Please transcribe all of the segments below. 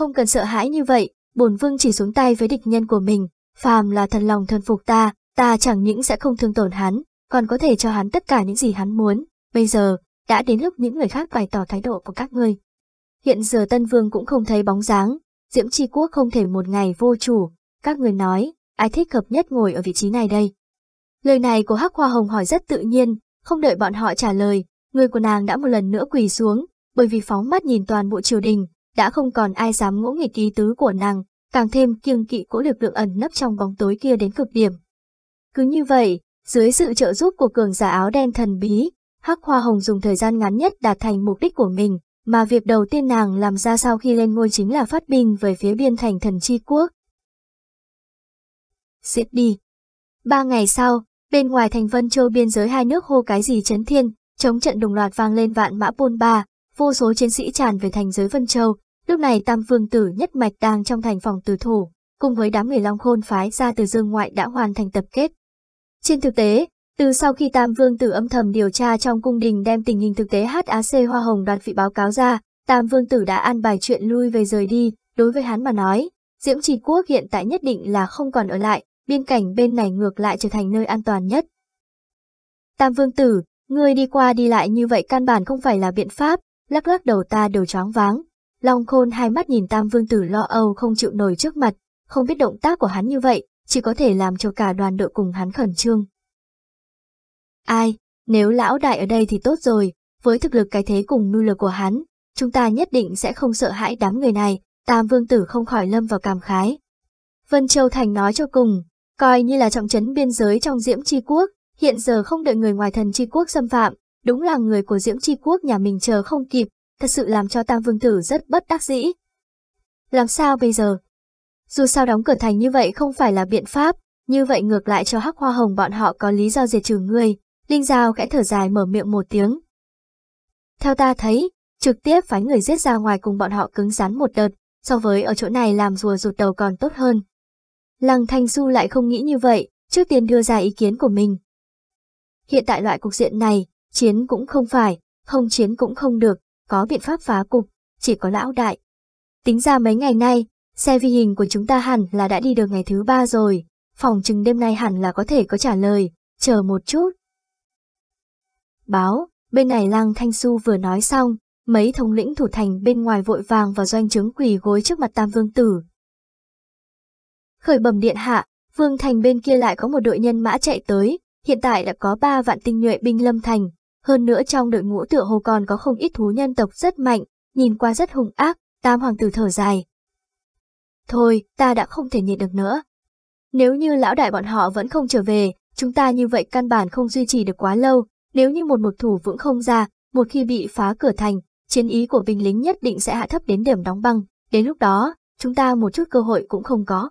không cần sợ hãi như vậy, bổn vương chỉ xuống tay với địch nhân của mình, phàm là thần lòng thần phục ta, ta chẳng những sẽ không thương tổn hắn, còn có thể cho hắn tất cả những gì hắn muốn. Bây giờ, đã đến lúc những người khác bày tỏ thái độ của các ngươi. Hiện giờ Tân Vương cũng không thấy bóng dáng, Diễm Chi Quốc không thể một ngày vô chủ, các người nói, ai thích hợp nhất ngồi ở vị trí này đây. Lời này của Hắc Hoa Hồng hỏi rất tự nhiên, không đợi bọn họ trả lời, người của nàng đã một lần nữa quỳ xuống, bởi vì phóng mắt nhìn toàn bộ triều đình, đã không còn ai dám ngỗ nghịch ý tứ của nàng, càng thêm kiêng kỵ cỗ lực lượng ẩn nấp trong bóng tối kia đến cực điểm. Cứ như vậy, dưới sự trợ giúp của cường giả áo đen thần bí, Hắc Hoa Hồng dùng thời gian ngắn nhất đạt thành mục đích của mình, mà việc đầu tiên nàng làm ra sau khi lên ngôi chính là phát binh về phía biên thành thần chi quốc. Giết đi. Ba ngày sau, bên ngoài thành Vân Châu biên giới hai nước hô cái gì chấn thiên, chống trận đồng loạt vang lên vạn mã bôn ba, vô số chiến sĩ tràn về thành giới Vân Châu. Lúc này Tam Vương Tử nhất mạch đang trong thành phòng tử thủ, cùng với đám người Long Khôn phái ra từ dương ngoại đã hoàn thành tập kết. Trên thực tế, từ sau khi Tam Vương Tử âm thầm điều tra trong cung đình đem tình hình thực tế HAC Hoa Hồng đoạt vị báo cáo ra, Tam Vương Tử đã an bài chuyện lui về rời đi, đối với hắn mà nói, Diễm Trì Quốc hiện tại nhất định là không còn ở lại, biên cảnh bên này ngược lại trở thành nơi an toàn nhất. Tam Vương Tử, ngươi đi qua đi lại như vậy căn bản không phải là biện pháp, lắc lắc đầu ta đều chóng váng. Long Khôn hai mắt nhìn Tam Vương Tử lo âu không chịu nổi trước mặt, không biết động tác của hắn như vậy, chỉ có thể làm cho cả đoàn đội cùng hắn khẩn trương. Ai, nếu lão đại ở đây thì tốt rồi, với thực lực cái thế cùng mưu lược của hắn, chúng ta nhất định sẽ không sợ hãi đám người này, Tam Vương Tử không khỏi lâm vào cảm khái. Vân Châu Thành nói cho cùng, coi như là trọng trấn biên giới trong Diễm Tri Quốc, hiện giờ không đợi người ngoài thần Tri Quốc xâm phạm, đúng là người của Diễm Tri Quốc nhà mình chờ không kịp, thật sự làm cho Tam Vương Tử rất bất đắc dĩ. Làm sao bây giờ? Dù sao đóng cửa thành như vậy không phải là biện pháp, như vậy ngược lại cho Hắc Hoa Hồng bọn họ có lý do diệt trừ ngươi, Linh Giao khẽ thở dài mở miệng một tiếng. Theo ta thấy, trực tiếp phái người giết ra ngoài cùng bọn họ cứng rắn một đợt, so với ở chỗ này làm rùa rụt đầu còn tốt hơn. Lăng Thanh Du lại không nghĩ như vậy, trước tiên đưa ra ý kiến của mình. Hiện tại loại cục diện này, chiến cũng không phải, không chiến cũng không được, có biện pháp phá cục, chỉ có lão đại. Tính ra mấy ngày nay, xe vi hình của chúng ta hẳn là đã đi được ngày thứ ba rồi, phòng chừng đêm nay hẳn là có thể có trả lời, chờ một chút. Báo, bên này Lăng Thanh Su vừa nói xong, mấy thống lĩnh thủ thành bên ngoài vội vàng và doanh trướng quỳ gối trước mặt Tam Vương Tử. Khởi bẩm điện hạ, Vương Thành bên kia lại có một đội nhân mã chạy tới, hiện tại đã có 3 vạn tinh nhuệ binh lâm thành, hơn nữa trong đội ngũ tựa hồ còn có không ít thú nhân tộc rất mạnh, nhìn qua rất hung ác, Tam Hoàng tử thở dài. Thôi, ta đã không thể nhịn được nữa. Nếu như lão đại bọn họ vẫn không trở về, chúng ta như vậy căn bản không duy trì được quá lâu, nếu như một một thủ vững không ra, một khi bị phá cửa thành, chiến ý của binh lính nhất định sẽ hạ thấp đến điểm đóng băng, đến lúc đó, chúng ta một chút cơ hội cũng không có.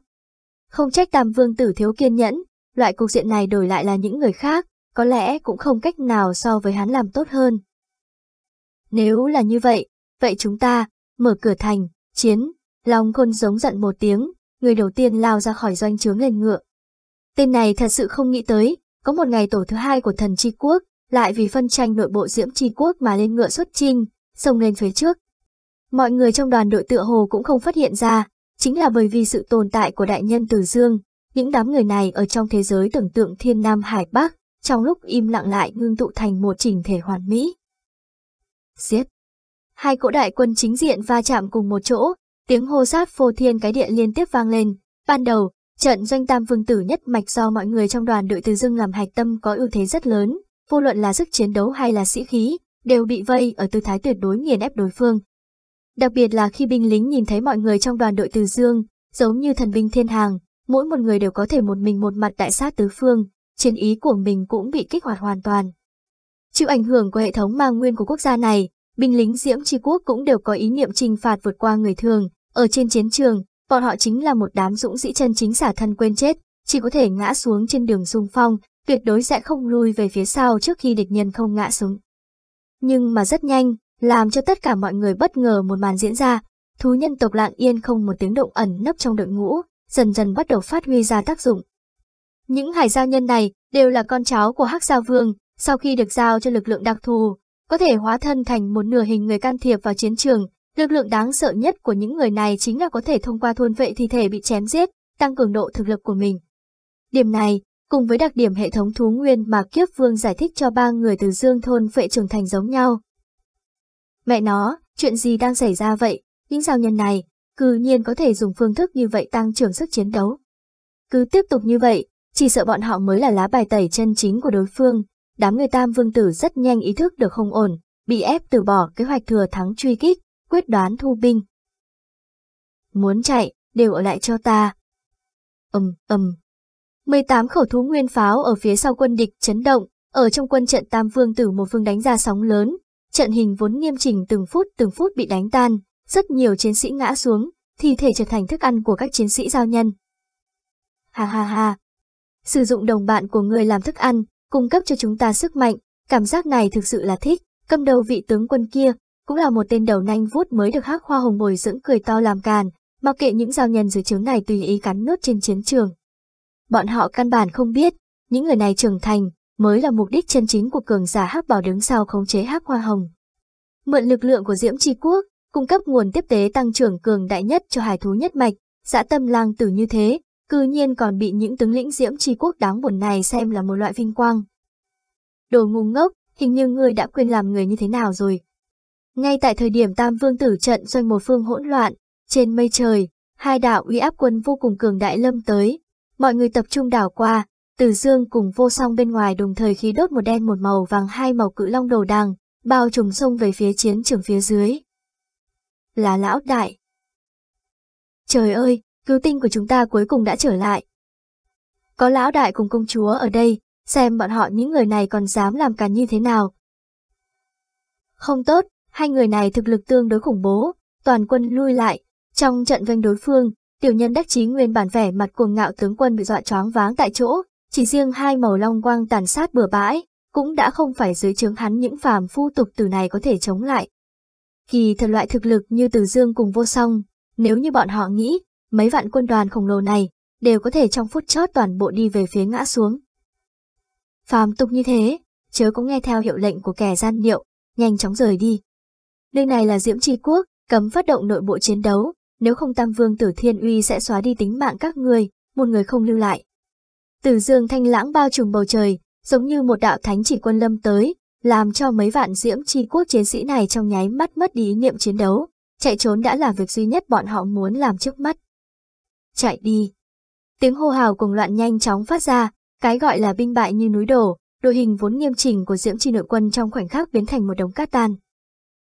Không trách Tam Vương tử thiếu kiên nhẫn, loại cục diện này đổi lại là những người khác, có lẽ cũng không cách nào so với hắn làm tốt hơn. Nếu là như vậy, vậy chúng ta, mở cửa thành, chiến, Long Khôn giống giận một tiếng, người đầu tiên lao ra khỏi doanh trướng lên ngựa. Tên này thật sự không nghĩ tới, có một ngày tổ thứ hai của thần chi quốc, lại vì phân tranh nội bộ diễm chi quốc mà lên ngựa xuất chinh, xông lên phía trước. Mọi người trong đoàn đội tựa hồ cũng không phát hiện ra, chính là bởi vì sự tồn tại của đại nhân Từ Dương, những đám người này ở trong thế giới tưởng tượng thiên nam hải bắc, trong lúc im lặng lại ngưng tụ thành một chỉnh thể hoàn mỹ. Giết! Hai cỗ đại quân chính diện va chạm cùng một chỗ, tiếng hô sát phô thiên cái điện liên tiếp vang lên. Ban đầu, trận doanh tam vương tử nhất mạch do mọi người trong đoàn đội Từ Dương làm hạch tâm có ưu thế rất lớn, vô luận là sức chiến đấu hay là sĩ khí, đều bị vây ở tư thái tuyệt đối nghiền ép đối phương. Đặc biệt là khi binh lính nhìn thấy mọi người trong đoàn đội Từ Dương, giống như thần binh thiên hàng, mỗi một người đều có thể một mình một mặt đại sát tứ phương, chiến ý của mình cũng bị kích hoạt hoàn toàn. Chịu ảnh hưởng của hệ thống mang nguyên của quốc gia này, binh lính diễm tri quốc cũng đều có ý niệm trừng phạt vượt qua người thường, ở trên chiến trường, bọn họ chính là một đám dũng sĩ chân chính xả thân quên chết, chỉ có thể ngã xuống trên đường xung phong, tuyệt đối sẽ không lui về phía sau trước khi địch nhân không ngã xuống. Nhưng mà rất nhanh, làm cho tất cả mọi người bất ngờ một màn diễn ra, thú nhân tộc lạng yên không một tiếng động ẩn nấp trong đội ngũ, dần dần bắt đầu phát huy ra tác dụng. Những hải giao nhân này đều là con cháu của Hắc Giao Vương, sau khi được giao cho lực lượng đặc thù, có thể hóa thân thành một nửa hình người can thiệp vào chiến trường, Lực lượng đáng sợ nhất của những người này chính là có thể thông qua thôn vệ thi thể bị chém giết, tăng cường độ thực lực của mình. Điểm này, cùng với đặc điểm hệ thống thú nguyên mà Kiếp Vương giải thích cho ba người từ dương thôn vệ trưởng thành giống nhau. Mẹ nó, chuyện gì đang xảy ra vậy? Những giao nhân này, cư nhiên có thể dùng phương thức như vậy tăng trưởng sức chiến đấu. Cứ tiếp tục như vậy, chỉ sợ bọn họ mới là lá bài tẩy chân chính của đối phương. Đám người tam vương tử rất nhanh ý thức được không ổn, bị ép từ bỏ kế hoạch thừa thắng truy kích, quyết đoán thu binh. Muốn chạy, đều ở lại cho ta. Ầm, ầm. 18 khẩu thú nguyên pháo ở phía sau quân địch chấn động, ở trong quân trận Tam Vương Tử một phương đánh ra sóng lớn, trận hình vốn nghiêm chỉnh từng phút từng phút bị đánh tan, rất nhiều chiến sĩ ngã xuống, thi thể trở thành thức ăn của các chiến sĩ giao nhân. Ha ha ha. Sử dụng đồng bạn của người làm thức ăn, cung cấp cho chúng ta sức mạnh, cảm giác này thực sự là thích, cầm đầu vị tướng quân kia, cũng là một tên đầu nanh vuốt mới được hắc hoa hồng bồi dưỡng cười to làm càn, mặc kệ những giao nhân dưới trướng này tùy ý cắn nốt trên chiến trường. Bọn họ căn bản không biết, những người này trưởng thành, mới là mục đích chân chính của cường giả hắc bảo đứng sau khống chế hắc hoa hồng. Mượn lực lượng của Diễm Tri Quốc, cung cấp nguồn tiếp tế tăng trưởng cường đại nhất cho hải thú nhất mạch, dã tâm lang tử như thế, cư nhiên còn bị những tướng lĩnh Diễm Tri Quốc đáng buồn này xem là một loại vinh quang. Đồ ngu ngốc, hình như ngươi đã quên làm người như thế nào rồi. Ngay tại thời điểm Tam Vương tử trận doanh một phương hỗn loạn, trên mây trời, hai đạo uy áp quân vô cùng cường đại lâm tới. Mọi người tập trung đảo qua, từ dương cùng vô song bên ngoài đồng thời khí đốt một đen một màu vàng hai màu cự long đầu đằng, bao trùm sông về phía chiến trường phía dưới. Là lão đại. Trời ơi, cứu tinh của chúng ta cuối cùng đã trở lại. Có lão đại cùng công chúa ở đây, xem bọn họ những người này còn dám làm càn như thế nào. Không tốt, hai người này thực lực tương đối khủng bố, toàn quân lui lại. Trong trận vanh đối phương, tiểu nhân đắc chí nguyên bản vẻ mặt cuồng ngạo tướng quân bị dọa choáng váng tại chỗ, chỉ riêng hai màu long quang tàn sát bừa bãi, cũng đã không phải dưới trướng hắn những phàm phu tục từ này có thể chống lại. Kỳ thật loại thực lực như Từ Dương cùng vô song, nếu như bọn họ nghĩ, mấy vạn quân đoàn khổng lồ này, đều có thể trong phút chót toàn bộ đi về phía ngã xuống. Phàm tục như thế, chớ có nghe theo hiệu lệnh của kẻ gian điệu, nhanh chóng rời đi. Nơi này là Diễm Tri Quốc, cấm phát động nội bộ chiến đấu, nếu không Tam Vương Tử Thiên Uy sẽ xóa đi tính mạng các người, một người không lưu lại. Từ dương thanh lãng bao trùm bầu trời, giống như một đạo thánh chỉ quân lâm tới, làm cho mấy vạn diễm tri quốc chiến sĩ này trong nháy mắt mất đi ý niệm chiến đấu, chạy trốn đã là việc duy nhất bọn họ muốn làm trước mắt. Chạy đi. Tiếng hô hào cùng loạn nhanh chóng phát ra, cái gọi là binh bại như núi đổ, đội hình vốn nghiêm chỉnh của diễm Chi nội quân trong khoảnh khắc biến thành một đống cát tan.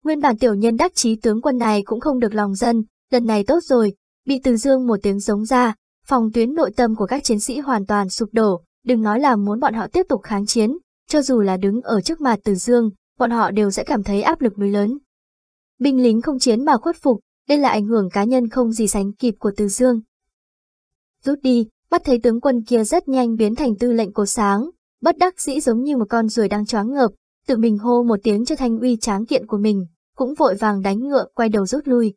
Nguyên bản tiểu nhân đắc chí tướng quân này cũng không được lòng dân, lần này tốt rồi, bị từ dương một tiếng giống ra, phòng tuyến nội tâm của các chiến sĩ hoàn toàn sụp đổ, đừng nói là muốn bọn họ tiếp tục kháng chiến, cho dù là đứng ở trước mặt Từ Dương, bọn họ đều sẽ cảm thấy áp lực núi lớn. Binh lính không chiến mà khuất phục, đây là ảnh hưởng cá nhân không gì sánh kịp của Từ Dương. Rút đi, bắt thấy tướng quân kia rất nhanh biến thành tư lệnh cổ sáng, bất đắc dĩ giống như một con ruồi đang choáng ngợp, tự mình hô một tiếng cho thanh uy tráng kiện của mình, cũng vội vàng đánh ngựa quay đầu rút lui.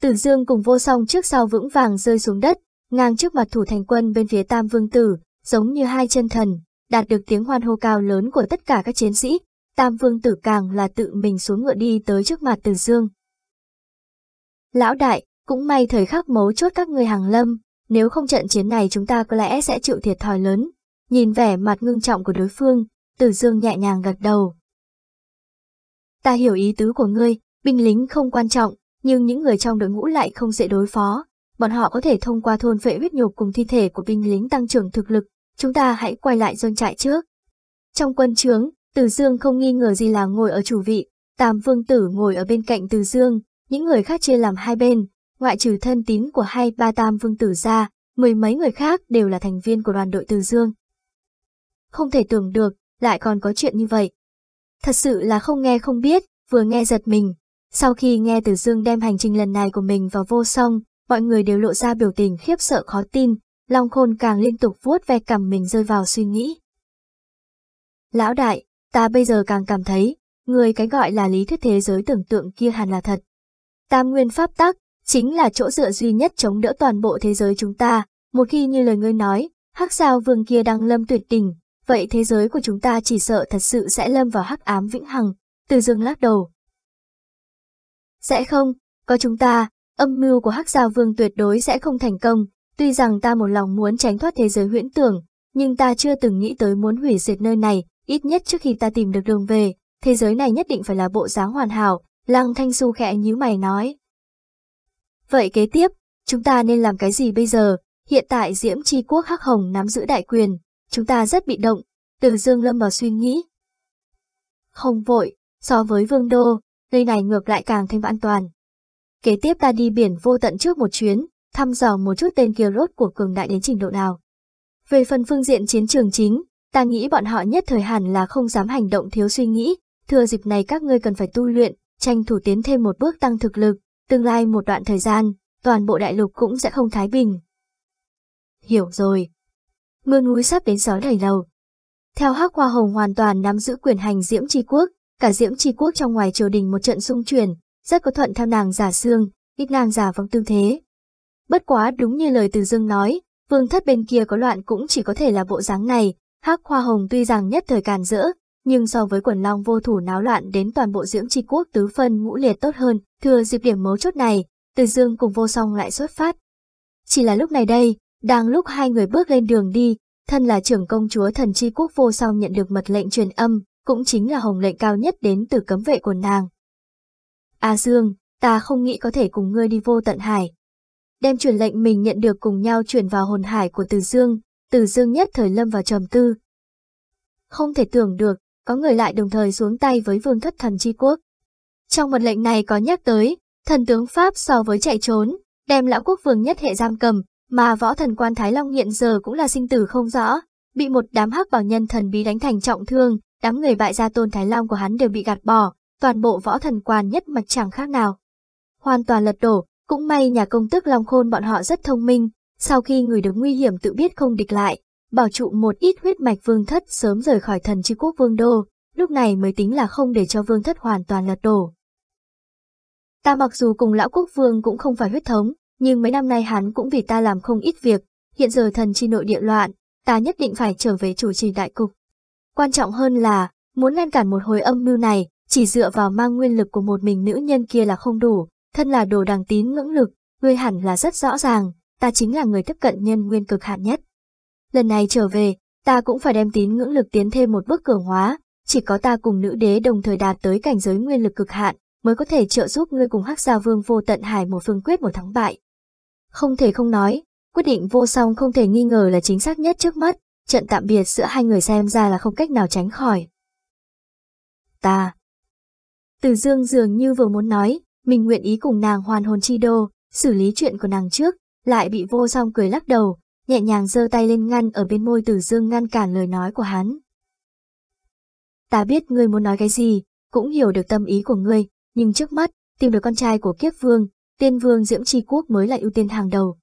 Tử Dương cùng vô song trước sau vững vàng rơi xuống đất, ngang trước mặt thủ thành quân bên phía Tam Vương Tử, giống như hai chân thần, đạt được tiếng hoan hô cao lớn của tất cả các chiến sĩ, Tam Vương Tử càng là tự mình xuống ngựa đi tới trước mặt Từ Dương. Lão đại, cũng may thời khắc mấu chốt các người hàng lâm, nếu không trận chiến này chúng ta có lẽ sẽ chịu thiệt thòi lớn. Nhìn vẻ mặt ngưng trọng của đối phương, Từ Dương nhẹ nhàng gật đầu. Ta hiểu ý tứ của ngươi, binh lính không quan trọng, nhưng những người trong đội ngũ lại không dễ đối phó. Bọn họ có thể thông qua thôn phệ huyết nhục cùng thi thể của binh lính tăng trưởng thực lực, chúng ta hãy quay lại doanh trại trước. Trong quân trướng, Từ Dương không nghi ngờ gì là ngồi ở chủ vị, Tam Vương Tử ngồi ở bên cạnh Từ Dương, những người khác chia làm hai bên, ngoại trừ thân tín của hai ba Tam Vương Tử ra, mười mấy người khác đều là thành viên của đoàn đội Từ Dương. Không thể tưởng được, lại còn có chuyện như vậy. Thật sự là không nghe không biết, vừa nghe giật mình. Sau khi nghe Từ Dương đem hành trình lần này của mình vào vô song, mọi người đều lộ ra biểu tình khiếp sợ khó tin, Long Khôn càng liên tục vuốt ve cầm mình rơi vào suy nghĩ. Lão đại, ta bây giờ càng cảm thấy, người cái gọi là lý thuyết thế giới tưởng tượng kia hẳn là thật. Tam nguyên pháp tắc, chính là chỗ dựa duy nhất chống đỡ toàn bộ thế giới chúng ta, một khi như lời ngươi nói, hắc sao vương kia đang lâm tuyệt tình, vậy thế giới của chúng ta chỉ sợ thật sự sẽ lâm vào hắc ám vĩnh hằng, từ dương lắc đầu. Sẽ không, có chúng ta, âm mưu của Hắc Giao Vương tuyệt đối sẽ không thành công, tuy rằng ta một lòng muốn tránh thoát thế giới huyễn tưởng, nhưng ta chưa từng nghĩ tới muốn hủy diệt nơi này, ít nhất trước khi ta tìm được đường về, thế giới này nhất định phải là bộ dáng hoàn hảo, Lăng Thanh Xu khẽ nhíu mày nói. Vậy kế tiếp, chúng ta nên làm cái gì bây giờ? Hiện tại Diễm Chi Quốc Hắc Hồng nắm giữ đại quyền, chúng ta rất bị động, từ dương lâm vào suy nghĩ. Không vội, so với vương đô, nơi này ngược lại càng thêm an toàn. Kế tiếp ta đi biển vô tận trước một chuyến, thăm dò một chút tên kia rốt của cường đại đến trình độ nào. Về phần phương diện chiến trường chính, ta nghĩ bọn họ nhất thời hẳn là không dám hành động thiếu suy nghĩ, thừa dịp này các ngươi cần phải tu luyện, tranh thủ tiến thêm một bước tăng thực lực, tương lai một đoạn thời gian, toàn bộ đại lục cũng sẽ không thái bình. Hiểu rồi. Mưa núi sắp đến gió đầy lầu. Theo Hắc Hoa Hồng hoàn toàn nắm giữ quyền hành Diễm Tri Quốc, cả Diễm Tri Quốc trong ngoài triều đình một trận xung chuyển, rất có thuận theo nàng giả xương, ít nàng giả vong tư thế. Bất quá đúng như lời từ dương nói, vương thất bên kia có loạn cũng chỉ có thể là bộ dáng này, Hắc Hoa Hồng tuy rằng nhất thời càn rỡ, nhưng so với quần long vô thủ náo loạn đến toàn bộ dưỡng tri quốc tứ phân ngũ liệt tốt hơn, thừa dịp điểm mấu chốt này, từ dương cùng vô song lại xuất phát. Chỉ là lúc này đây, đang lúc hai người bước lên đường đi, thân là trưởng công chúa thần chi quốc vô song nhận được mật lệnh truyền âm, cũng chính là hồng lệnh cao nhất đến từ cấm vệ của nàng. A Dương, ta không nghĩ có thể cùng ngươi đi vô tận hải. Đem truyền lệnh mình nhận được cùng nhau chuyển vào hồn hải của Từ Dương, Từ Dương nhất thời lâm vào trầm tư. Không thể tưởng được, có người lại đồng thời xuống tay với vương thất thần chi quốc. Trong mật lệnh này có nhắc tới, thần tướng Pháp so với chạy trốn, đem lão quốc vương nhất hệ giam cầm, mà võ thần quan Thái Long hiện giờ cũng là sinh tử không rõ, bị một đám hắc bảo nhân thần bí đánh thành trọng thương, đám người bại gia tôn Thái Long của hắn đều bị gạt bỏ, toàn bộ võ thần quan nhất mạch chẳng khác nào. Hoàn toàn lật đổ, cũng may nhà công tước Long Khôn bọn họ rất thông minh, sau khi người được nguy hiểm tự biết không địch lại, bảo trụ một ít huyết mạch vương thất sớm rời khỏi thần chi quốc vương đô, lúc này mới tính là không để cho vương thất hoàn toàn lật đổ. Ta mặc dù cùng lão quốc vương cũng không phải huyết thống, nhưng mấy năm nay hắn cũng vì ta làm không ít việc, hiện giờ thần chi nội địa loạn, ta nhất định phải trở về chủ trì đại cục. Quan trọng hơn là, muốn ngăn cản một hồi âm mưu này, chỉ dựa vào mang nguyên lực của một mình nữ nhân kia là không đủ, thân là đồ đằng tín ngưỡng lực, ngươi hẳn là rất rõ ràng, ta chính là người tiếp cận nhân nguyên cực hạn nhất. Lần này trở về, ta cũng phải đem tín ngưỡng lực tiến thêm một bước cường hóa, chỉ có ta cùng nữ đế đồng thời đạt tới cảnh giới nguyên lực cực hạn, mới có thể trợ giúp ngươi cùng Hắc Gia Vương vô tận hải một phương quyết một thắng bại. Không thể không nói, quyết định vô song không thể nghi ngờ là chính xác nhất trước mắt, trận tạm biệt giữa hai người xem ra là không cách nào tránh khỏi. Ta. Từ dương dường như vừa muốn nói, mình nguyện ý cùng nàng hoàn hồn chi đô, xử lý chuyện của nàng trước, lại bị vô song cười lắc đầu, nhẹ nhàng giơ tay lên ngăn ở bên môi Tử Dương ngăn cản lời nói của hắn. Ta biết ngươi muốn nói cái gì, cũng hiểu được tâm ý của ngươi, nhưng trước mắt, tìm được con trai của kiếp vương, tiên vương Diễm Tri Quốc mới là ưu tiên hàng đầu.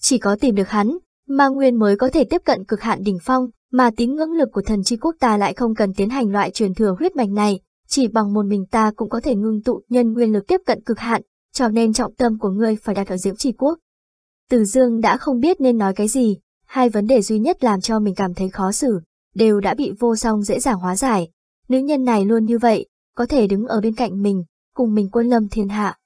Chỉ có tìm được hắn, Ma Nguyên mới có thể tiếp cận cực hạn đỉnh phong, mà tín ngưỡng lực của thần Tri Quốc ta lại không cần tiến hành loại truyền thừa huyết mạch này, chỉ bằng một mình ta cũng có thể ngưng tụ nhân nguyên lực tiếp cận cực hạn, cho nên trọng tâm của ngươi phải đặt ở Diễm Tri Quốc. Từ Dương đã không biết nên nói cái gì, hai vấn đề duy nhất làm cho mình cảm thấy khó xử, đều đã bị vô song dễ dàng hóa giải. Nữ nhân này luôn như vậy, có thể đứng ở bên cạnh mình, cùng mình quân lâm thiên hạ.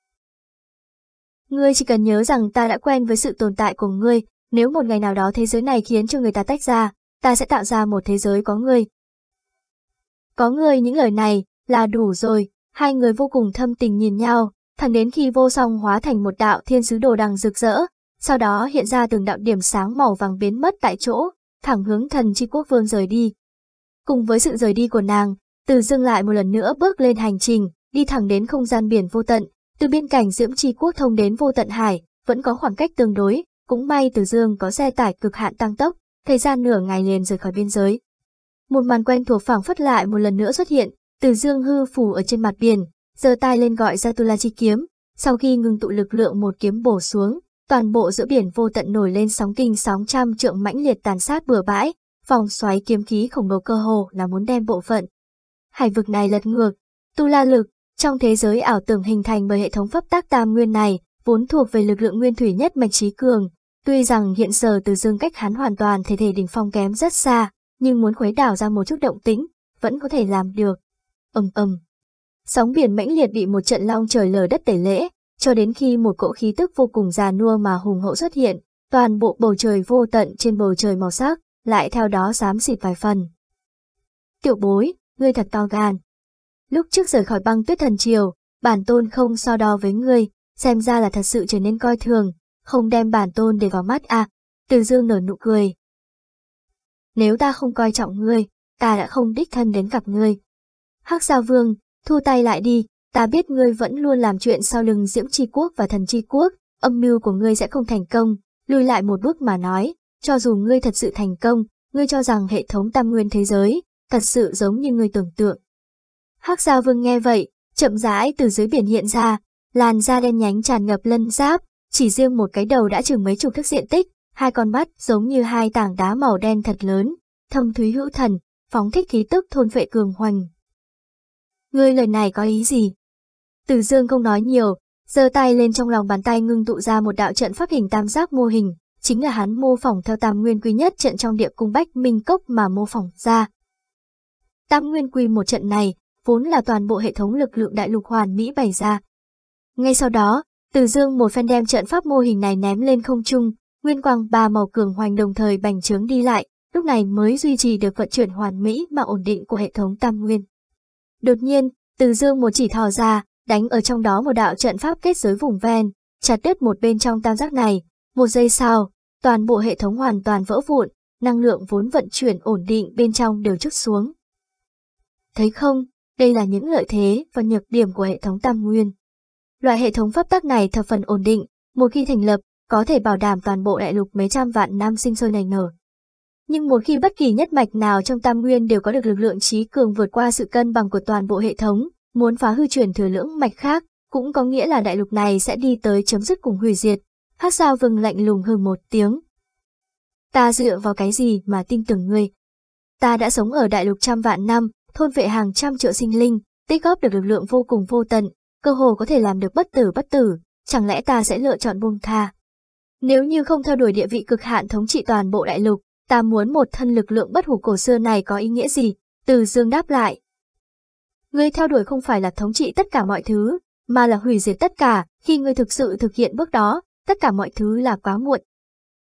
Ngươi chỉ cần nhớ rằng ta đã quen với sự tồn tại của ngươi, nếu một ngày nào đó thế giới này khiến cho người ta tách ra, ta sẽ tạo ra một thế giới có ngươi. Có ngươi những lời này, là đủ rồi, hai người vô cùng thâm tình nhìn nhau, thẳng đến khi vô song hóa thành một đạo thiên sứ đồ đằng rực rỡ, sau đó hiện ra từng đạo điểm sáng màu vàng biến mất tại chỗ, thẳng hướng thần chi quốc vương rời đi. Cùng với sự rời đi của nàng, từ dưng lại một lần nữa bước lên hành trình, đi thẳng đến không gian biển vô tận, từ biên cảnh diễm chi quốc thông đến vô tận hải, vẫn có khoảng cách tương đối, cũng may từ dương có xe tải cực hạn tăng tốc, thời gian nửa ngày liền rời khỏi biên giới. Một màn quen thuộc phảng phất lại một lần nữa xuất hiện, từ dương hư phủ ở trên mặt biển, giơ tay lên gọi ra tu la chi kiếm, sau khi ngừng tụ lực lượng một kiếm bổ xuống, toàn bộ giữa biển vô tận nổi lên sóng kinh sóng trăm trượng mãnh liệt tàn sát bừa bãi, vòng xoáy kiếm khí khổng lồ cơ hồ là muốn đem bộ phận. Hải vực này lật ngược, tu la lực, trong thế giới ảo tưởng hình thành bởi hệ thống pháp tác tam nguyên này, vốn thuộc về lực lượng nguyên thủy nhất mạch trí cường. Tuy rằng hiện giờ từ dương cách hắn hoàn toàn thể thể đỉnh phong kém rất xa, nhưng muốn khuấy đảo ra một chút động tĩnh, vẫn có thể làm được. ầm ầm. Sóng biển mãnh liệt bị một trận long trời lở đất tẩy lễ, cho đến khi một cỗ khí tức vô cùng già nua mà hùng hậu xuất hiện, toàn bộ bầu trời vô tận trên bầu trời màu sắc, lại theo đó xám xịt vài phần. Tiểu bối, ngươi thật to gan. Lúc trước rời khỏi băng tuyết thần triều, bản tôn không so đo với ngươi, xem ra là thật sự trở nên coi thường, không đem bản tôn để vào mắt à, từ dương nở nụ cười. Nếu ta không coi trọng ngươi, ta đã không đích thân đến gặp ngươi. Hắc Giao Vương, thu tay lại đi, ta biết ngươi vẫn luôn làm chuyện sau lưng Diễm Chi Quốc và Thần Chi Quốc, âm mưu của ngươi sẽ không thành công, lùi lại một bước mà nói, cho dù ngươi thật sự thành công, ngươi cho rằng hệ thống tam nguyên thế giới, thật sự giống như ngươi tưởng tượng. Hắc Giao Vương nghe vậy, chậm rãi từ dưới biển hiện ra, làn da đen nhánh tràn ngập lân giáp, chỉ riêng một cái đầu đã chừng mấy chục thước diện tích, hai con mắt giống như hai tảng đá màu đen thật lớn, thâm thúy hữu thần, phóng thích khí tức thôn vệ cường hoành. Ngươi lời này có ý gì? Từ dương không nói nhiều, giơ tay lên trong lòng bàn tay ngưng tụ ra một đạo trận pháp hình tam giác mô hình, chính là hắn mô phỏng theo tam nguyên quy nhất trận trong địa cung bách minh cốc mà mô phỏng ra. Tam nguyên quy một trận này, vốn là toàn bộ hệ thống lực lượng đại lục hoàn mỹ bày ra. Ngay sau đó, từ dương một phen đem trận pháp mô hình này ném lên không trung, nguyên quang ba màu cường hoành đồng thời bành trướng đi lại, lúc này mới duy trì được vận chuyển hoàn mỹ mà ổn định của hệ thống tam nguyên. Đột nhiên, từ dương một chỉ thò ra, đánh ở trong đó một đạo trận pháp kết giới vùng ven, chặt đứt một bên trong tam giác này, một giây sau, toàn bộ hệ thống hoàn toàn vỡ vụn, năng lượng vốn vận chuyển ổn định bên trong đều chút xuống. Thấy không, đây là những lợi thế và nhược điểm của hệ thống tam nguyên. Loại hệ thống pháp tắc này thập phần ổn định, một khi thành lập, có thể bảo đảm toàn bộ đại lục mấy trăm vạn năm sinh sôi nảy nở. Nhưng một khi bất kỳ nhất mạch nào trong tam nguyên đều có được lực lượng trí cường vượt qua sự cân bằng của toàn bộ hệ thống, muốn phá hư chuyển thừa lưỡng mạch khác, cũng có nghĩa là đại lục này sẽ đi tới chấm dứt cùng hủy diệt. Hát sao vừng lạnh lùng hừ một tiếng. Ta dựa vào cái gì mà tin tưởng ngươi? Ta đã sống ở đại lục trăm vạn năm, thôn vệ hàng trăm triệu sinh linh, tích góp được lực lượng vô cùng vô tận, cơ hồ có thể làm được bất tử bất tử, chẳng lẽ ta sẽ lựa chọn buông tha? Nếu như không theo đuổi địa vị cực hạn thống trị toàn bộ đại lục, ta muốn một thân lực lượng bất hủ cổ xưa này có ý nghĩa gì? Từ dương đáp lại. Ngươi theo đuổi không phải là thống trị tất cả mọi thứ, mà là hủy diệt tất cả, khi ngươi thực sự thực hiện bước đó, tất cả mọi thứ là quá muộn.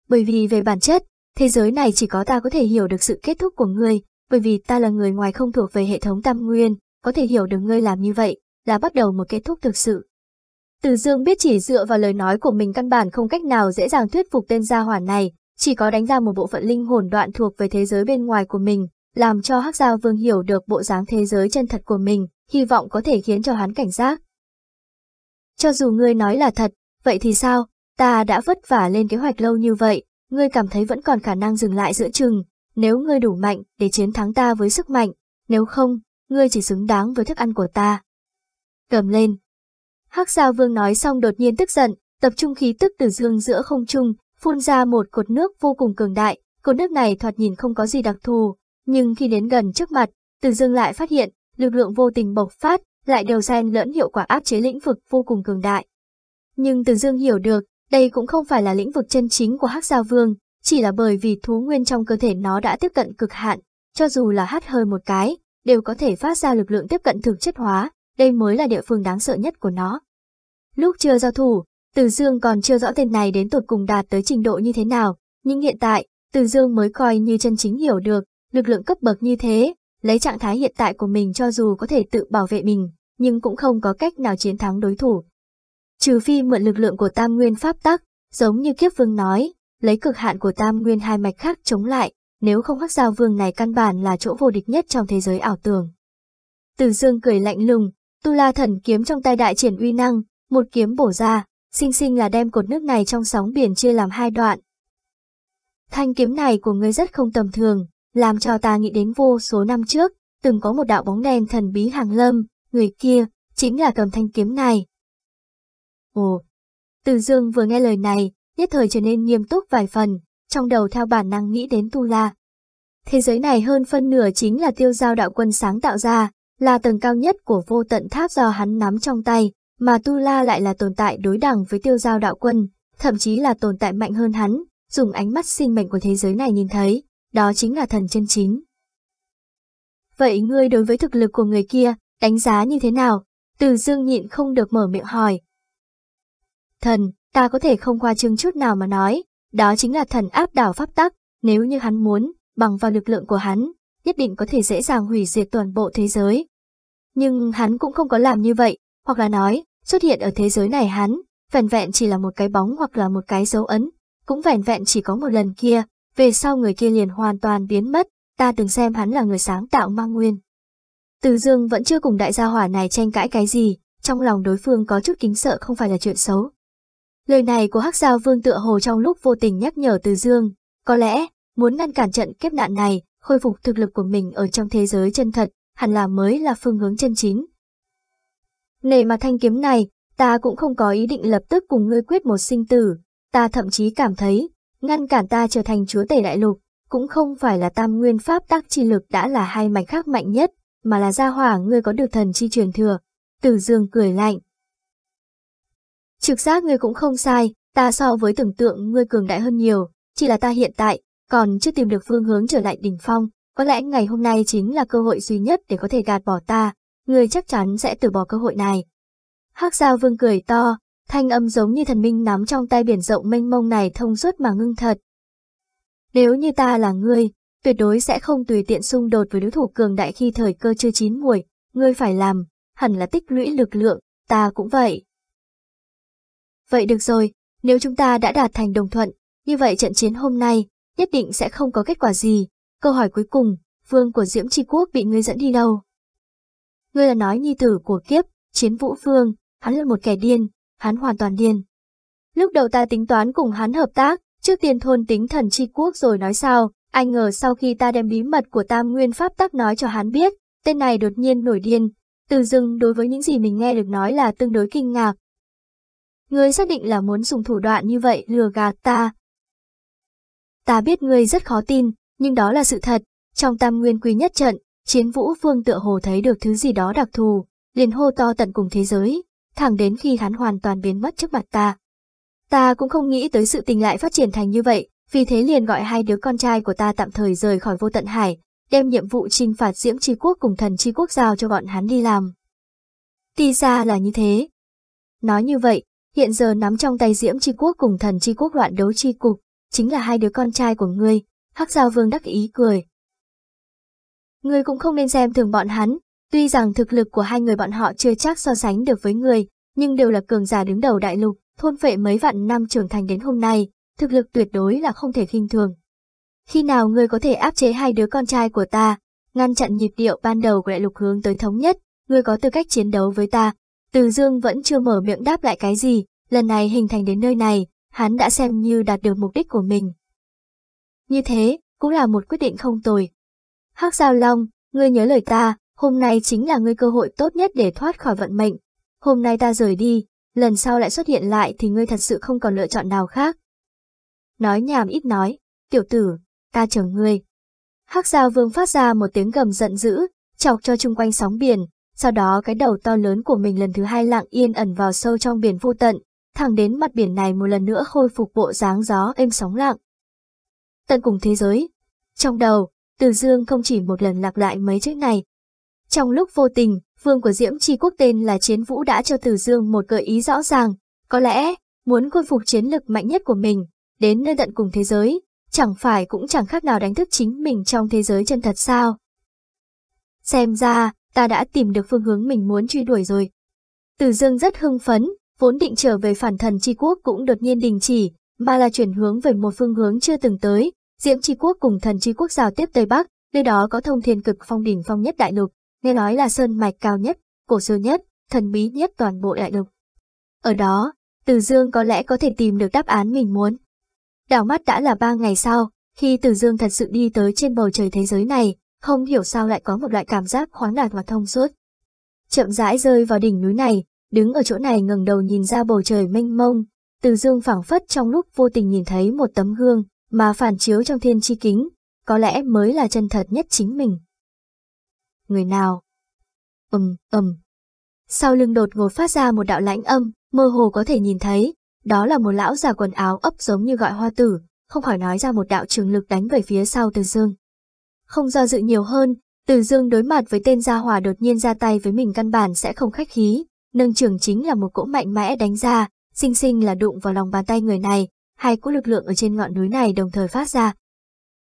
Bởi vì về bản chất, thế giới này chỉ có ta có thể hiểu được sự kết thúc của ngươi, bởi vì ta là người ngoài không thuộc về hệ thống tam nguyên, có thể hiểu được ngươi làm như vậy, là bắt đầu một kết thúc thực sự. Từ Dương biết chỉ dựa vào lời nói của mình căn bản không cách nào dễ dàng thuyết phục tên gia hỏa này, chỉ có đánh ra một bộ phận linh hồn đoạn thuộc về thế giới bên ngoài của mình, làm cho Hắc Giao Vương hiểu được bộ dáng thế giới chân thật của mình, hy vọng có thể khiến cho hắn cảnh giác. Cho dù ngươi nói là thật, vậy thì sao? Ta đã vất vả lên kế hoạch lâu như vậy, ngươi cảm thấy vẫn còn khả năng dừng lại giữa chừng, nếu ngươi đủ mạnh để chiến thắng ta với sức mạnh, nếu không, ngươi chỉ xứng đáng với thức ăn của ta. Cầm lên. Hắc Giao Vương nói xong đột nhiên tức giận, tập trung khí tức từ dương giữa không trung, phun ra một cột nước vô cùng cường đại, cột nước này thoạt nhìn không có gì đặc thù, nhưng khi đến gần trước mặt, từ dương lại phát hiện, lực lượng vô tình bộc phát, lại đều xen lẫn hiệu quả áp chế lĩnh vực vô cùng cường đại. Nhưng từ dương hiểu được, đây cũng không phải là lĩnh vực chân chính của Hắc Giao Vương, chỉ là bởi vì thú nguyên trong cơ thể nó đã tiếp cận cực hạn, cho dù là hát hơi một cái, đều có thể phát ra lực lượng tiếp cận thực chất hóa, đây mới là địa phương đáng sợ nhất của nó. Lúc chưa giao thủ, Từ Dương còn chưa rõ tên này đến tột cùng đạt tới trình độ như thế nào, nhưng hiện tại, Từ Dương mới coi như chân chính hiểu được, lực lượng cấp bậc như thế, lấy trạng thái hiện tại của mình cho dù có thể tự bảo vệ mình, nhưng cũng không có cách nào chiến thắng đối thủ. Trừ phi mượn lực lượng của Tam Nguyên Pháp Tắc, giống như Kiếp Vương nói, lấy cực hạn của Tam Nguyên hai mạch khác chống lại, nếu không Hắc Giao Vương này căn bản là chỗ vô địch nhất trong thế giới ảo tưởng. Từ Dương cười lạnh lùng, Tu La Thần kiếm trong tay đại triển uy năng, một kiếm bổ ra, sinh sinh là đem cột nước này trong sóng biển chia làm hai đoạn. Thanh kiếm này của ngươi rất không tầm thường, làm cho ta nghĩ đến vô số năm trước, từng có một đạo bóng đen thần bí hàng lâm, người kia, chính là cầm thanh kiếm này. Ồ! Từ dương vừa nghe lời này, nhất thời trở nên nghiêm túc vài phần, trong đầu theo bản năng nghĩ đến Tu La. Thế giới này hơn phân nửa chính là tiêu giao đạo quân sáng tạo ra, là tầng cao nhất của vô tận tháp do hắn nắm trong tay, mà Tu La lại là tồn tại đối đẳng với tiêu giao đạo quân, thậm chí là tồn tại mạnh hơn hắn, dùng ánh mắt sinh mệnh của thế giới này nhìn thấy, đó chính là thần chân chính. Vậy ngươi đối với thực lực của người kia, đánh giá như thế nào? Từ dương nhịn không được mở miệng hỏi. thần, ta có thể không qua chương chút nào mà nói, đó chính là thần áp đảo pháp tắc, nếu như hắn muốn, bằng vào lực lượng của hắn, nhất định có thể dễ dàng hủy diệt toàn bộ thế giới. Nhưng hắn cũng không có làm như vậy, hoặc là nói, xuất hiện ở thế giới này hắn, vẹn vẹn chỉ là một cái bóng hoặc là một cái dấu ấn, cũng vẹn vẹn chỉ có một lần kia, về sau người kia liền hoàn toàn biến mất, ta từng xem hắn là người sáng tạo mang nguyên. Từ Dương vẫn chưa cùng đại gia hỏa này tranh cãi cái gì, trong lòng đối phương có chút kính sợ không phải là chuyện xấu. Lời này của Hắc Giao Vương tựa hồ trong lúc vô tình nhắc nhở Từ Dương, có lẽ, muốn ngăn cản trận kiếp nạn này, khôi phục thực lực của mình ở trong thế giới chân thật, hẳn là mới là phương hướng chân chính. Nể mà thanh kiếm này, ta cũng không có ý định lập tức cùng ngươi quyết một sinh tử, ta thậm chí cảm thấy, ngăn cản ta trở thành chúa tể đại lục, cũng không phải là tam nguyên pháp tác chi lực đã là hai mạch khác mạnh nhất, mà là gia hỏa ngươi có được thần chi truyền thừa. Tử Dương cười lạnh. Trực giác ngươi cũng không sai, ta so với tưởng tượng ngươi cường đại hơn nhiều, chỉ là ta hiện tại, còn chưa tìm được phương hướng trở lại đỉnh phong, có lẽ ngày hôm nay chính là cơ hội duy nhất để có thể gạt bỏ ta, ngươi chắc chắn sẽ từ bỏ cơ hội này. Hắc Giao Vương cười to, thanh âm giống như thần minh nắm trong tay biển rộng mênh mông này thông suốt mà ngưng thật. Nếu như ta là ngươi, tuyệt đối sẽ không tùy tiện xung đột với đối thủ cường đại khi thời cơ chưa chín muồi, ngươi phải làm, hẳn là tích lũy lực lượng, ta cũng vậy. Vậy được rồi, nếu chúng ta đã đạt thành đồng thuận, như vậy trận chiến hôm nay, nhất định sẽ không có kết quả gì. Câu hỏi cuối cùng, vương của Diễm Tri Quốc bị ngươi dẫn đi đâu? Ngươi là nói nhi tử của kiếp, chiến vũ vương, hắn là một kẻ điên, hắn hoàn toàn điên. Lúc đầu ta tính toán cùng hắn hợp tác, trước tiên thôn tính thần Chi Quốc rồi nói sao, anh ngờ sau khi ta đem bí mật của tam nguyên pháp tắc nói cho hắn biết, tên này đột nhiên nổi điên. Từ dưng đối với những gì mình nghe được nói là tương đối kinh ngạc. Ngươi xác định là muốn dùng thủ đoạn như vậy lừa gạt ta. Ta biết ngươi rất khó tin, nhưng đó là sự thật. Trong tam nguyên quý nhất trận, chiến vũ vương tựa hồ thấy được thứ gì đó đặc thù, liền hô to tận cùng thế giới, thẳng đến khi hắn hoàn toàn biến mất trước mặt ta. Ta cũng không nghĩ tới sự tình lại phát triển thành như vậy, vì thế liền gọi hai đứa con trai của ta tạm thời rời khỏi vô tận hải, đem nhiệm vụ trinh phạt diễm tri quốc cùng thần tri quốc giao cho bọn hắn đi làm. Ti ra là như thế. Nói như vậy, hiện giờ nắm trong tay diễm tri quốc cùng thần tri quốc loạn đấu tri cục, chính là hai đứa con trai của ngươi, hắc giao vương đắc ý cười. Ngươi cũng không nên xem thường bọn hắn, tuy rằng thực lực của hai người bọn họ chưa chắc so sánh được với người, nhưng đều là cường giả đứng đầu đại lục, thôn phệ mấy vạn năm trưởng thành đến hôm nay, thực lực tuyệt đối là không thể khinh thường. Khi nào ngươi có thể áp chế hai đứa con trai của ta, ngăn chặn nhịp điệu ban đầu của đại lục hướng tới thống nhất, ngươi có tư cách chiến đấu với ta. Từ Dương vẫn chưa mở miệng đáp lại cái gì, lần này hình thành đến nơi này, hắn đã xem như đạt được mục đích của mình. Như thế, cũng là một quyết định không tồi. Hắc Giao Long, ngươi nhớ lời ta, hôm nay chính là ngươi cơ hội tốt nhất để thoát khỏi vận mệnh. Hôm nay ta rời đi, lần sau lại xuất hiện lại thì ngươi thật sự không còn lựa chọn nào khác. Nói nhảm ít nói, tiểu tử, ta chờ ngươi. Hắc Giao Vương phát ra một tiếng gầm giận dữ, chọc cho chung quanh sóng biển, sau đó cái đầu to lớn của mình lần thứ hai lặng yên ẩn vào sâu trong biển vô tận, thẳng đến mặt biển này một lần nữa khôi phục bộ dáng gió êm sóng lặng. Tận cùng thế giới. Trong đầu, Từ Dương không chỉ một lần lặp lại mấy chữ này. Trong lúc vô tình, vương của Diễm Tri Quốc tên là Chiến Vũ đã cho Tử Dương một gợi ý rõ ràng, có lẽ, muốn khôi phục chiến lực mạnh nhất của mình, đến nơi tận cùng thế giới, chẳng phải cũng chẳng khác nào đánh thức chính mình trong thế giới chân thật sao. Xem ra, ta đã tìm được phương hướng mình muốn truy đuổi rồi. Tử dương rất hưng phấn, vốn định trở về phản thần chi quốc cũng đột nhiên đình chỉ, mà là chuyển hướng về một phương hướng chưa từng tới, diễm chi quốc cùng thần chi quốc giao tiếp Tây Bắc, nơi đó có thông thiên cực phong đỉnh phong nhất đại lục, nghe nói là sơn mạch cao nhất, cổ xưa nhất, thần bí nhất toàn bộ đại lục. Ở đó, Từ Dương có lẽ có thể tìm được đáp án mình muốn. Đảo mắt đã là ba ngày sau, khi Từ Dương thật sự đi tới trên bầu trời thế giới này, không hiểu sao lại có một loại cảm giác khoáng đạt và thông suốt. Chậm rãi rơi vào đỉnh núi này, đứng ở chỗ này ngẩng đầu nhìn ra bầu trời mênh mông, Từ Dương phảng phất trong lúc vô tình nhìn thấy một tấm gương mà phản chiếu trong thiên chi kính, có lẽ mới là chân thật nhất chính mình. Người nào? Ầm, ầm. Sau lưng đột ngột phát ra một đạo lãnh âm, mơ hồ có thể nhìn thấy, đó là một lão già quần áo ấp giống như gọi hoa tử, không khỏi nói ra một đạo trường lực đánh về phía sau Từ Dương. Không do dự nhiều hơn, Từ Dương đối mặt với tên gia hòa đột nhiên ra tay với mình căn bản sẽ không khách khí, nâng trường chính là một cỗ mạnh mẽ đánh ra, sinh sinh là đụng vào lòng bàn tay người này, hai cỗ lực lượng ở trên ngọn núi này đồng thời phát ra.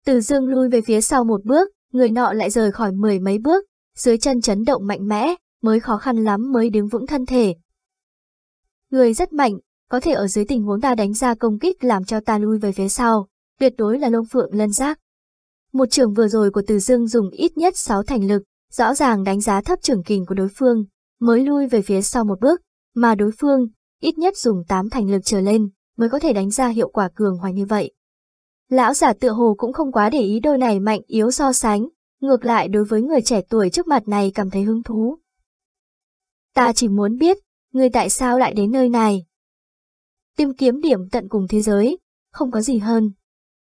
Từ dương lui về phía sau một bước, người nọ lại rời khỏi mười mấy bước, dưới chân chấn động mạnh mẽ, mới khó khăn lắm mới đứng vững thân thể. Người rất mạnh, có thể ở dưới tình huống ta đánh ra công kích làm cho ta lui về phía sau, tuyệt đối là lông phượng lân giác. Một trường vừa rồi của Từ Dương dùng ít nhất 6 thành lực, rõ ràng đánh giá thấp trưởng kình của đối phương, mới lui về phía sau một bước, mà đối phương ít nhất dùng 8 thành lực trở lên mới có thể đánh ra hiệu quả cường hoành như vậy. Lão giả tựa hồ cũng không quá để ý đôi này mạnh yếu so sánh, ngược lại đối với người trẻ tuổi trước mặt này cảm thấy hứng thú. Ta chỉ muốn biết, người tại sao lại đến nơi này? Tìm kiếm điểm tận cùng thế giới, không có gì hơn.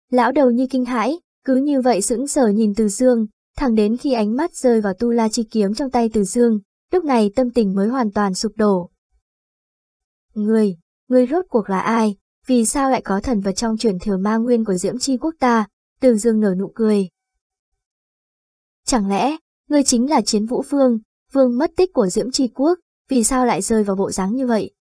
Lão đầu như kinh hãi, cứ như vậy sững sờ nhìn Từ Dương, thẳng đến khi ánh mắt rơi vào tu la chi kiếm trong tay Từ Dương, lúc này tâm tình mới hoàn toàn sụp đổ. Người, người rốt cuộc là ai? Vì sao lại có thần vật trong truyền thừa ma nguyên của Diễm Chi quốc ta? Từ Dương nở nụ cười. Chẳng lẽ, ngươi chính là chiến vũ vương, vương mất tích của Diễm tri quốc, vì sao lại rơi vào bộ dáng như vậy?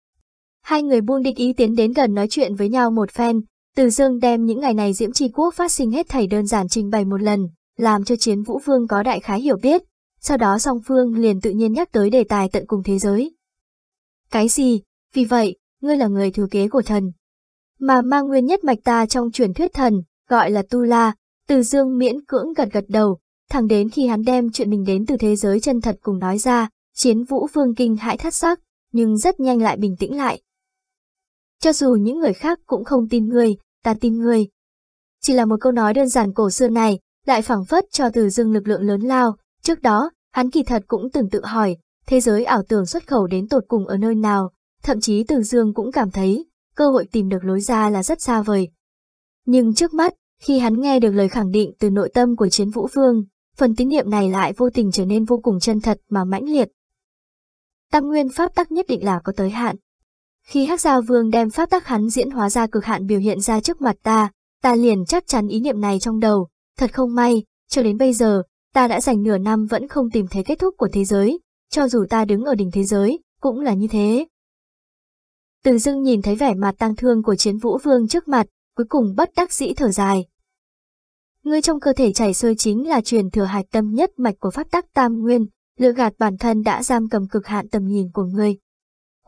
Hai người buông địch ý tiến đến gần nói chuyện với nhau một phen, từ dương đem những ngày này Diễm tri Quốc phát sinh hết thảy đơn giản trình bày một lần, làm cho chiến vũ vương có đại khái hiểu biết, sau đó song phương liền tự nhiên nhắc tới đề tài tận cùng thế giới. Cái gì? Vì vậy, ngươi là người thừa kế của thần. Mà mang nguyên nhất mạch ta trong truyền thuyết thần, gọi là Tu La, từ dương miễn cưỡng gật gật đầu, thẳng đến khi hắn đem chuyện mình đến từ thế giới chân thật cùng nói ra, chiến vũ phương kinh hãi thất sắc, nhưng rất nhanh lại bình tĩnh lại. Cho dù những người khác cũng không tin ngươi, ta tin ngươi. Chỉ là một câu nói đơn giản cổ xưa này, lại phẳng phất cho từ dưng lực lượng lớn lao. Trước đó, hắn kỳ thật cũng từng tự hỏi, thế giới ảo tưởng xuất khẩu đến tột cùng ở nơi nào, thậm chí từ dương cũng cảm thấy, cơ hội tìm được lối ra là rất xa vời. Nhưng trước mắt, khi hắn nghe được lời khẳng định từ nội tâm của chiến vũ vương, phần tín niệm này lại vô tình trở nên vô cùng chân thật mà mãnh liệt. Tam nguyên pháp tắc nhất định là có tới hạn, khi Hắc Giao Vương đem pháp tắc hắn diễn hóa ra cực hạn biểu hiện ra trước mặt ta, ta liền chắc chắn ý niệm này trong đầu. Thật không may, cho đến bây giờ, ta đã dành nửa năm vẫn không tìm thấy kết thúc của thế giới, cho dù ta đứng ở đỉnh thế giới, cũng là như thế. Từ dưng nhìn thấy vẻ mặt tang thương của chiến vũ vương trước mặt, cuối cùng bất đắc dĩ thở dài. Ngươi trong cơ thể chảy xuôi chính là truyền thừa hạch tâm nhất mạch của pháp tắc tam nguyên, lừa gạt bản thân đã giam cầm cực hạn tầm nhìn của ngươi.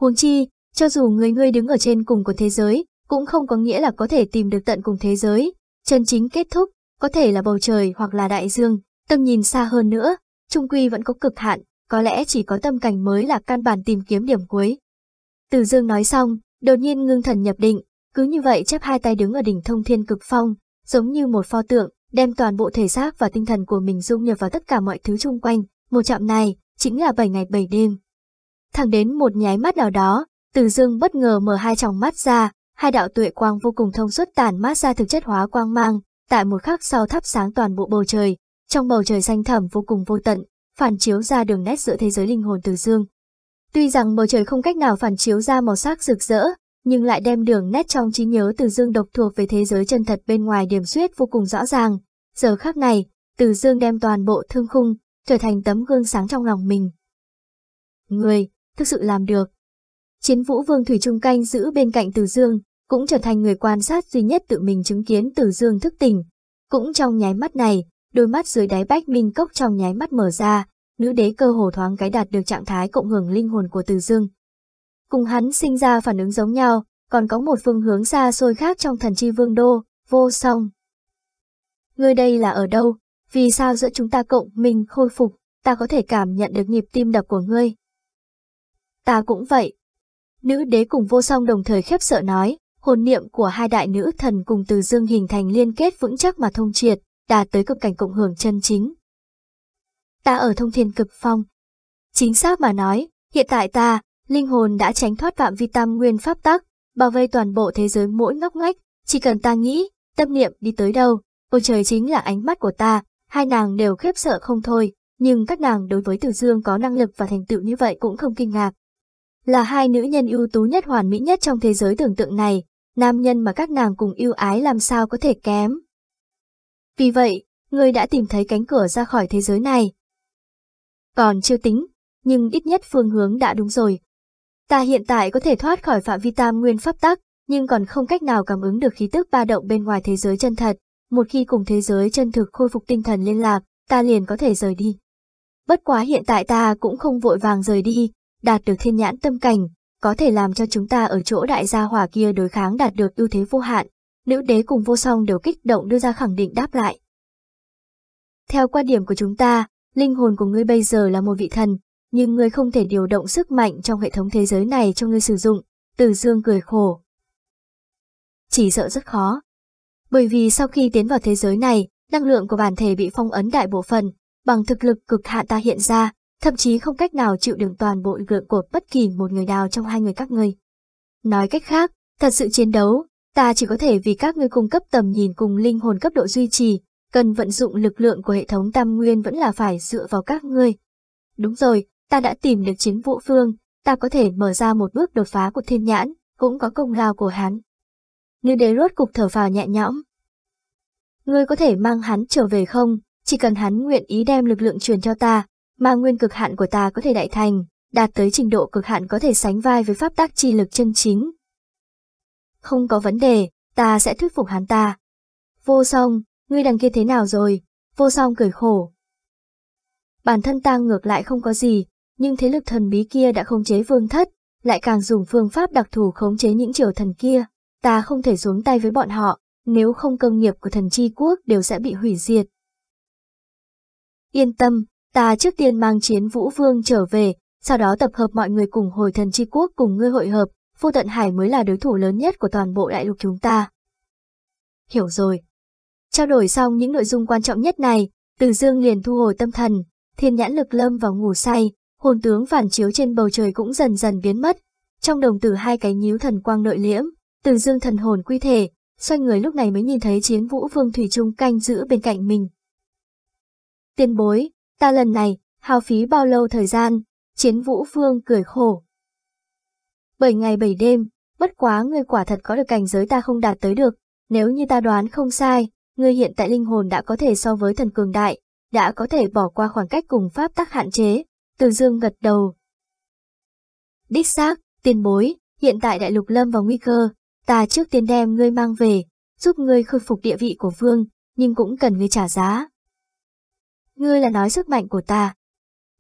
Huống chi, cho dù người ngươi đứng ở trên cùng của thế giới, cũng không có nghĩa là có thể tìm được tận cùng thế giới. Chân chính kết thúc, có thể là bầu trời hoặc là đại dương, tầm nhìn xa hơn nữa, trung quy vẫn có cực hạn, có lẽ chỉ có tâm cảnh mới là căn bản tìm kiếm điểm cuối. Từ dương nói xong, đột nhiên ngưng thần nhập định, cứ như vậy chép hai tay đứng ở đỉnh thông thiên cực phong, giống như một pho tượng, đem toàn bộ thể xác và tinh thần của mình dung nhập vào tất cả mọi thứ xung quanh, một chạm này, chính là bảy ngày bảy đêm. Thẳng đến một nháy mắt nào đó, từ dương bất ngờ mở hai tròng mắt ra, hai đạo tuệ quang vô cùng thông suốt tản mát ra thực chất hóa quang mang, tại một khắc sau thắp sáng toàn bộ bầu trời, trong bầu trời xanh thẳm vô cùng vô tận, phản chiếu ra đường nét giữa thế giới linh hồn từ dương. Tuy rằng bầu trời không cách nào phản chiếu ra màu sắc rực rỡ, nhưng lại đem đường nét trong trí nhớ từ dương độc thuộc về thế giới chân thật bên ngoài điểm suyết vô cùng rõ ràng. Giờ khắc này, từ dương đem toàn bộ thương khung, trở thành tấm gương sáng trong lòng mình. Người, thực sự làm được. Chiến vũ vương Thủy Trung canh giữ bên cạnh Từ Dương, cũng trở thành người quan sát duy nhất tự mình chứng kiến Từ Dương thức tỉnh. Cũng trong nháy mắt này, đôi mắt dưới đáy bách minh cốc trong nháy mắt mở ra, nữ đế cơ hồ thoáng cái đạt được trạng thái cộng hưởng linh hồn của Từ Dương. Cùng hắn sinh ra phản ứng giống nhau, còn có một phương hướng xa xôi khác trong thần chi vương đô, vô song. Ngươi đây là ở đâu? Vì sao giữa chúng ta cộng mình khôi phục, ta có thể cảm nhận được nhịp tim đập của ngươi? Ta cũng vậy, Nữ đế cùng vô song đồng thời khiếp sợ nói, hồn niệm của hai đại nữ thần cùng từ dương hình thành liên kết vững chắc mà thông triệt, đạt tới cực cảnh cộng hưởng chân chính. Ta ở thông thiên cực phong. Chính xác mà nói, hiện tại ta, linh hồn đã tránh thoát phạm vi tam nguyên pháp tắc, bảo vệ toàn bộ thế giới mỗi ngóc ngách, chỉ cần ta nghĩ, tâm niệm đi tới đâu, bầu trời chính là ánh mắt của ta, hai nàng đều khiếp sợ không thôi, nhưng các nàng đối với Từ Dương có năng lực và thành tựu như vậy cũng không kinh ngạc là hai nữ nhân ưu tú nhất hoàn mỹ nhất trong thế giới tưởng tượng này, nam nhân mà các nàng cùng yêu ái làm sao có thể kém. Vì vậy, ngươi đã tìm thấy cánh cửa ra khỏi thế giới này. Còn chưa tính, nhưng ít nhất phương hướng đã đúng rồi. Ta hiện tại có thể thoát khỏi phạm vi tam nguyên pháp tắc, nhưng còn không cách nào cảm ứng được khí tức ba động bên ngoài thế giới chân thật. Một khi cùng thế giới chân thực khôi phục tinh thần liên lạc, ta liền có thể rời đi. Bất quá hiện tại ta cũng không vội vàng rời đi, đạt được thiên nhãn tâm cảnh, có thể làm cho chúng ta ở chỗ đại gia hỏa kia đối kháng đạt được ưu thế vô hạn. Nữ đế cùng vô song đều kích động đưa ra khẳng định đáp lại. Theo quan điểm của chúng ta, linh hồn của ngươi bây giờ là một vị thần, nhưng ngươi không thể điều động sức mạnh trong hệ thống thế giới này cho ngươi sử dụng. Từ dương cười khổ. Chỉ sợ rất khó. Bởi vì sau khi tiến vào thế giới này, năng lượng của bản thể bị phong ấn đại bộ phần bằng thực lực cực hạn ta hiện ra, thậm chí không cách nào chịu đựng toàn bộ lực lượng của bất kỳ một người nào trong hai người các ngươi. Nói cách khác, thật sự chiến đấu, ta chỉ có thể vì các ngươi cung cấp tầm nhìn cùng linh hồn cấp độ duy trì, cần vận dụng lực lượng của hệ thống tam nguyên vẫn là phải dựa vào các ngươi. Đúng rồi, ta đã tìm được chính vũ phương, ta có thể mở ra một bước đột phá của thiên nhãn, cũng có công lao của hắn. Nữ đế rốt cục thở vào nhẹ nhõm. Ngươi có thể mang hắn trở về không, chỉ cần hắn nguyện ý đem lực lượng truyền cho ta, mà nguyên cực hạn của ta có thể đại thành, đạt tới trình độ cực hạn có thể sánh vai với pháp tác chi lực chân chính. Không có vấn đề, ta sẽ thuyết phục hắn ta. Vô song, ngươi đằng kia thế nào rồi? Vô song cười khổ. Bản thân ta ngược lại không có gì, nhưng thế lực thần bí kia đã khống chế vương thất, lại càng dùng phương pháp đặc thù khống chế những triều thần kia. Ta không thể xuống tay với bọn họ, nếu không công nghiệp của thần chi quốc đều sẽ bị hủy diệt. Yên tâm, ta trước tiên mang chiến vũ vương trở về, sau đó tập hợp mọi người cùng hồi thần chi quốc cùng ngươi hội hợp, vô tận hải mới là đối thủ lớn nhất của toàn bộ đại lục chúng ta. Hiểu rồi. Trao đổi xong những nội dung quan trọng nhất này, Từ Dương liền thu hồi tâm thần, thiên nhãn lực lâm vào ngủ say, hồn tướng phản chiếu trên bầu trời cũng dần dần biến mất. Trong đồng tử hai cái nhíu thần quang nội liễm, Từ Dương thần hồn quy thể, xoay người lúc này mới nhìn thấy chiến vũ vương Thủy Trung canh giữ bên cạnh mình. Tiên bối, ta lần này, hao phí bao lâu thời gian, chiến vũ vương cười khổ. Bảy ngày bảy đêm, bất quá ngươi quả thật có được cảnh giới ta không đạt tới được, nếu như ta đoán không sai, ngươi hiện tại linh hồn đã có thể so với thần cường đại, đã có thể bỏ qua khoảng cách cùng pháp tắc hạn chế, từ dương gật đầu. Đích xác, tiền bối, hiện tại đại lục lâm vào nguy cơ, ta trước tiên đem ngươi mang về, giúp ngươi khôi phục địa vị của vương, nhưng cũng cần ngươi trả giá. Ngươi là nói sức mạnh của ta.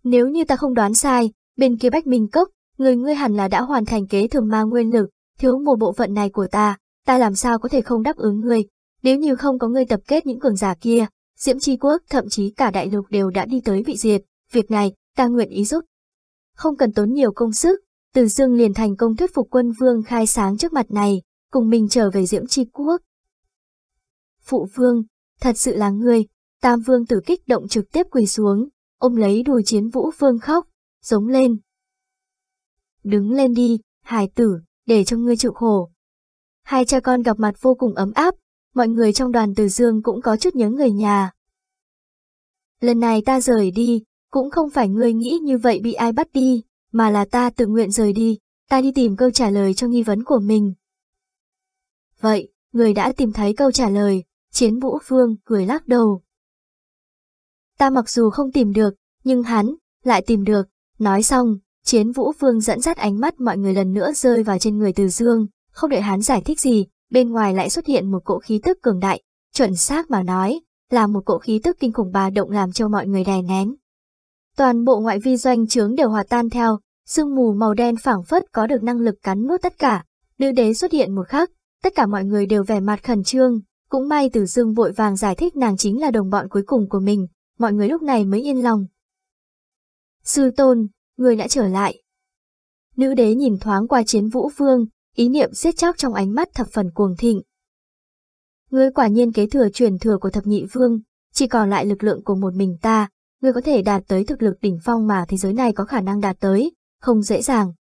Nếu như ta không đoán sai, bên kia Bách Minh Cốc, người ngươi hẳn là đã hoàn thành kế thừa ma nguyên lực, thiếu một bộ phận này của ta, ta làm sao có thể không đáp ứng ngươi. Nếu như không có ngươi tập kết những cường giả kia, Diễm Chi Quốc thậm chí cả đại lục đều đã đi tới vị diệt, việc này, ta nguyện ý giúp. Không cần tốn nhiều công sức, Từ Dương liền thành công thuyết phục quân vương khai sáng trước mặt này, cùng mình trở về Diễm Chi Quốc. Phụ vương, thật sự là ngươi, Tam vương tử kích động trực tiếp quỳ xuống, ôm lấy đùi chiến vũ vương khóc, giống lên. Đứng lên đi, hài tử, để cho ngươi chịu khổ. Hai cha con gặp mặt vô cùng ấm áp, mọi người trong đoàn Từ Dương cũng có chút nhớ người nhà. Lần này ta rời đi, cũng không phải ngươi nghĩ như vậy bị ai bắt đi, mà là ta tự nguyện rời đi, ta đi tìm câu trả lời cho nghi vấn của mình. Vậy, người đã tìm thấy câu trả lời, chiến vũ phương cười lắc đầu. Ta mặc dù không tìm được, nhưng hắn, lại tìm được, nói xong, chiến vũ phương dẫn dắt ánh mắt mọi người lần nữa rơi vào trên người từ dương, không đợi hắn giải thích gì, bên ngoài lại xuất hiện một cỗ khí tức cường đại, chuẩn xác mà nói, là một cỗ khí tức kinh khủng bà động làm cho mọi người đè nén. Toàn bộ ngoại vi doanh trướng đều hòa tan theo, sương mù màu đen phảng phất có được năng lực cắn nuốt tất cả. Nữ đế xuất hiện một khắc, tất cả mọi người đều vẻ mặt khẩn trương, cũng may Tử Dương vội vàng giải thích nàng chính là đồng bọn cuối cùng của mình, mọi người lúc này mới yên lòng. Sư tôn, người đã trở lại. Nữ đế nhìn thoáng qua chiến vũ vương, ý niệm siết chóc trong ánh mắt thập phần cuồng thịnh. Ngươi quả nhiên kế thừa truyền thừa của thập nhị vương, chỉ còn lại lực lượng của một mình ta, ngươi có thể đạt tới thực lực đỉnh phong mà thế giới này có khả năng đạt tới, không dễ dàng.